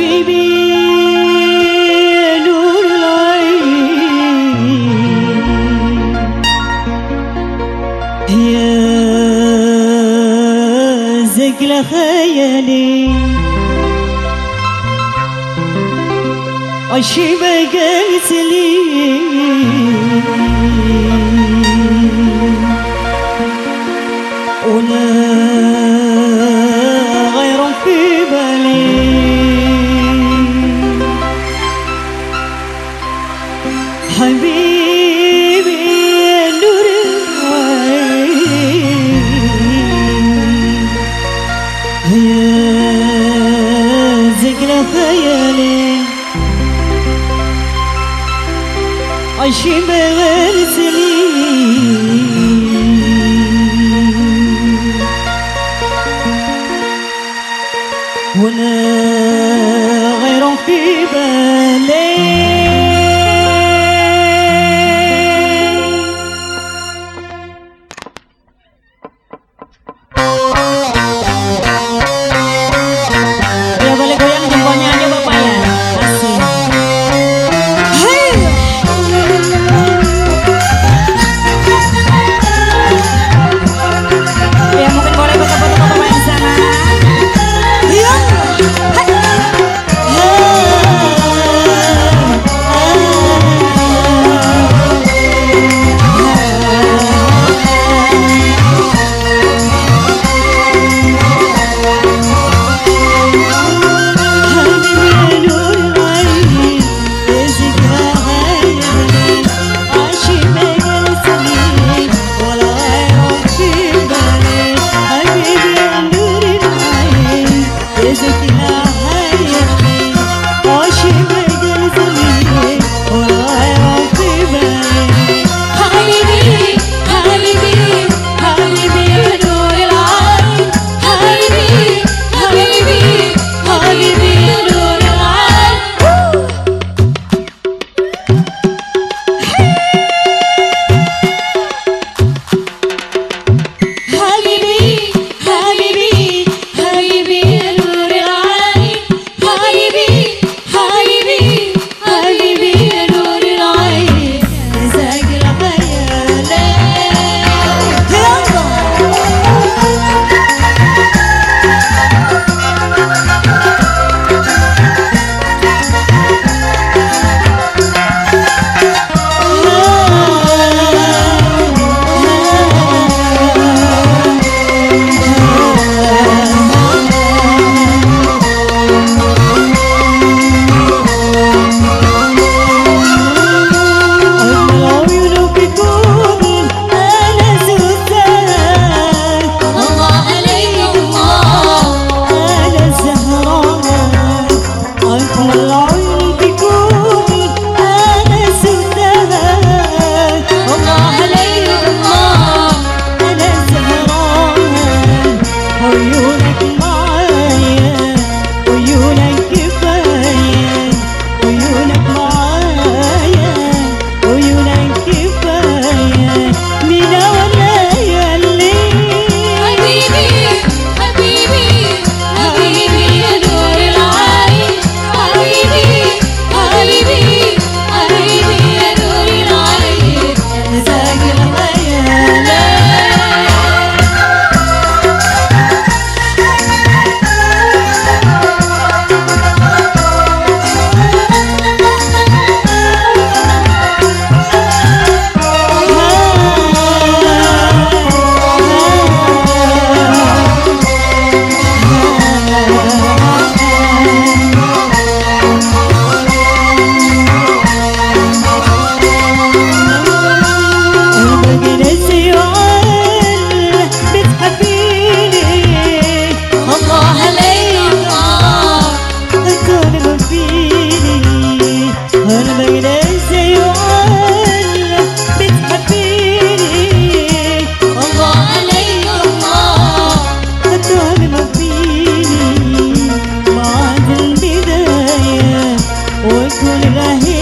حبيبي يا نور العين يا زجل خيالي. عشي ما جالس لي ولا 心悲。alone. ভুল রাহে